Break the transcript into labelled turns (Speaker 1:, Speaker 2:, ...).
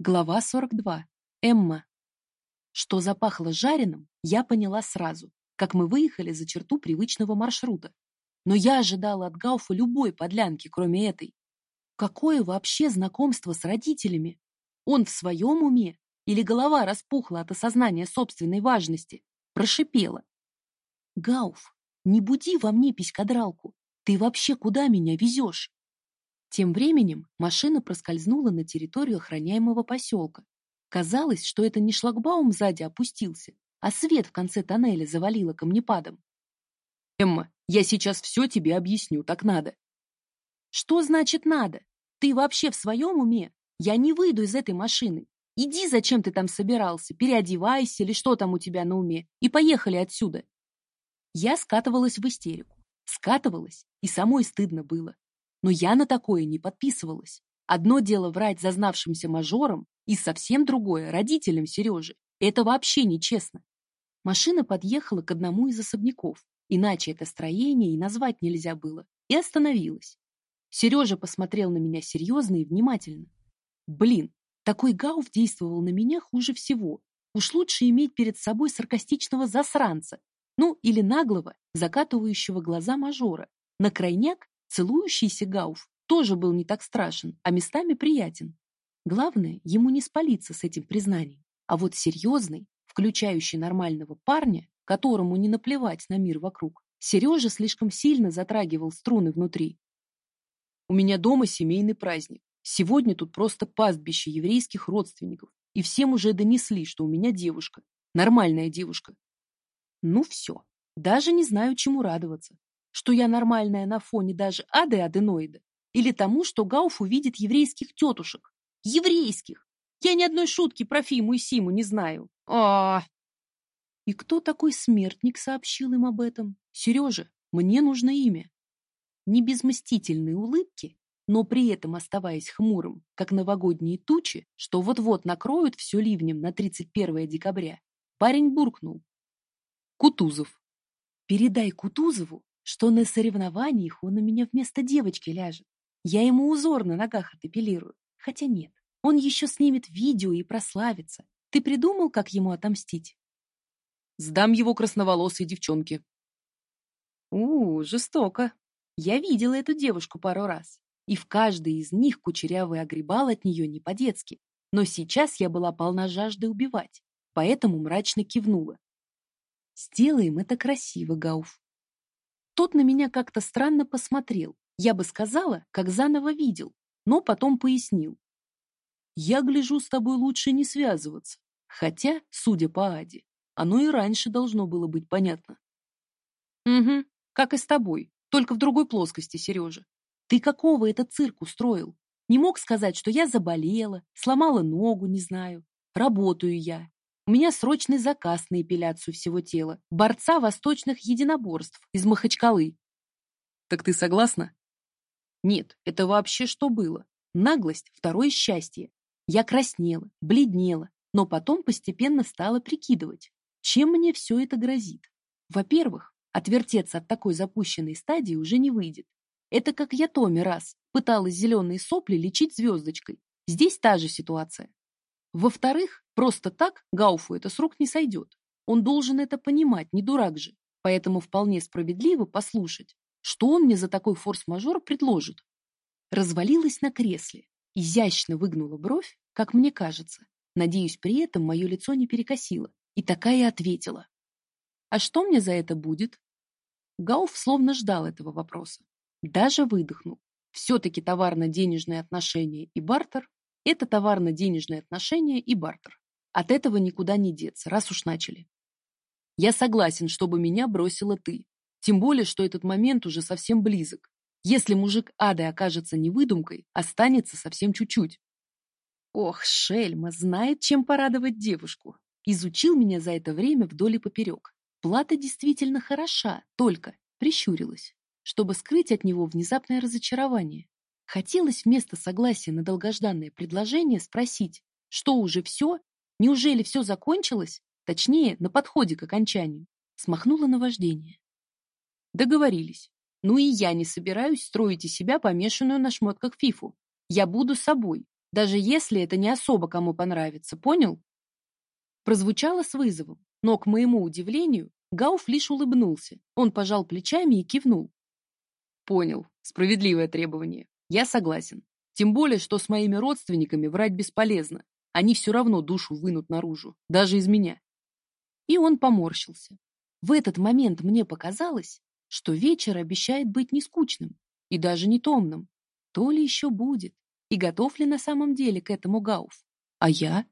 Speaker 1: Глава 42. Эмма. Что запахло жареным, я поняла сразу, как мы выехали за черту привычного маршрута. Но я ожидала от Гауфа любой подлянки, кроме этой. Какое вообще знакомство с родителями? Он в своем уме? Или голова распухла от осознания собственной важности? Прошипела. Гауф, не буди во мне писькодралку. Ты вообще куда меня везешь? Тем временем машина проскользнула на территорию охраняемого поселка. Казалось, что это не шлагбаум сзади опустился, а свет в конце тоннеля завалило камнепадом. «Эмма, я сейчас все тебе объясню, так надо». «Что значит надо? Ты вообще в своем уме? Я не выйду из этой машины. Иди, зачем ты там собирался, переодевайся или что там у тебя на уме, и поехали отсюда». Я скатывалась в истерику. Скатывалась, и самой стыдно было. Но я на такое не подписывалась. Одно дело врать зазнавшимся мажором, и совсем другое — родителям Сережи. Это вообще нечестно. Машина подъехала к одному из особняков, иначе это строение и назвать нельзя было, и остановилась. Сережа посмотрел на меня серьезно и внимательно. Блин, такой гауф действовал на меня хуже всего. Уж лучше иметь перед собой саркастичного засранца, ну или наглого, закатывающего глаза мажора. На крайняк Целующийся Гауф тоже был не так страшен, а местами приятен. Главное, ему не спалиться с этим признанием. А вот серьезный, включающий нормального парня, которому не наплевать на мир вокруг, Сережа слишком сильно затрагивал струны внутри. У меня дома семейный праздник. Сегодня тут просто пастбище еврейских родственников. И всем уже донесли, что у меня девушка. Нормальная девушка. Ну все. Даже не знаю, чему радоваться что я нормальная на фоне даже ады аденоида, или тому, что Гауф увидит еврейских тетушек. Еврейских! Я ни одной шутки про Фиму и Симу не знаю. А, И кто такой смертник сообщил им об этом? Сережа, мне нужно имя. Не без мстительной улыбки, но при этом оставаясь хмурым, как новогодние тучи, что вот-вот накроют все ливнем на 31 декабря, парень буркнул. Кутузов. Передай Кутузову, что на соревнованиях он на меня вместо девочки ляжет. Я ему узор на ногах отепилирую. Хотя нет, он еще снимет видео и прославится. Ты придумал, как ему отомстить? Сдам его красноволосой девчонке. У, жестоко. Я видела эту девушку пару раз, и в каждой из них кучерявый огребал от нее не по-детски. Но сейчас я была полна жажды убивать, поэтому мрачно кивнула. Сделаем это красиво, Гауф. Тот на меня как-то странно посмотрел. Я бы сказала, как заново видел, но потом пояснил. Я гляжу, с тобой лучше не связываться. Хотя, судя по Аде, оно и раньше должно было быть понятно. Угу, как и с тобой, только в другой плоскости, Сережа. Ты какого этот цирк устроил? Не мог сказать, что я заболела, сломала ногу, не знаю. Работаю я, у меня срочный заказ на эпиляцию всего тела. Борца восточных единоборств из Махачкалы. Так ты согласна? Нет, это вообще что было? Наглость — второе счастье. Я краснела, бледнела, но потом постепенно стала прикидывать, чем мне все это грозит. Во-первых, отвертеться от такой запущенной стадии уже не выйдет. Это как я Томи раз пыталась зеленые сопли лечить звездочкой. Здесь та же ситуация. Во-вторых, просто так Гауфу это с рук не сойдет. Он должен это понимать, не дурак же. Поэтому вполне справедливо послушать, что он мне за такой форс-мажор предложит. Развалилась на кресле, изящно выгнула бровь, как мне кажется. Надеюсь, при этом мое лицо не перекосило. И такая ответила. А что мне за это будет? Гауф словно ждал этого вопроса. Даже выдохнул. Все-таки товарно-денежные отношения и бартер это товарно-денежные отношения и бартер. От этого никуда не деться, раз уж начали. Я согласен, чтобы меня бросила ты. Тем более, что этот момент уже совсем близок. Если мужик ады окажется не выдумкой, останется совсем чуть-чуть. Ох, шельма, знает, чем порадовать девушку. Изучил меня за это время вдоль и поперек. Плата действительно хороша, только прищурилась, чтобы скрыть от него внезапное разочарование. Хотелось вместо согласия на долгожданное предложение спросить, что уже все? Неужели все закончилось? Точнее, на подходе к окончанию. Смахнула на вождение. Договорились. Ну и я не собираюсь строить из себя помешанную на шмотках фифу. Я буду собой. Даже если это не особо кому понравится, понял? Прозвучало с вызовом, но, к моему удивлению, Гауф лишь улыбнулся. Он пожал плечами и кивнул. Понял. Справедливое требование. Я согласен. Тем более, что с моими родственниками врать бесполезно. Они все равно душу вынут наружу, даже из меня. И он поморщился. В этот момент мне показалось, что вечер обещает быть не скучным и даже не томным. То ли еще будет, и готов ли на самом деле к этому Гауф? А я?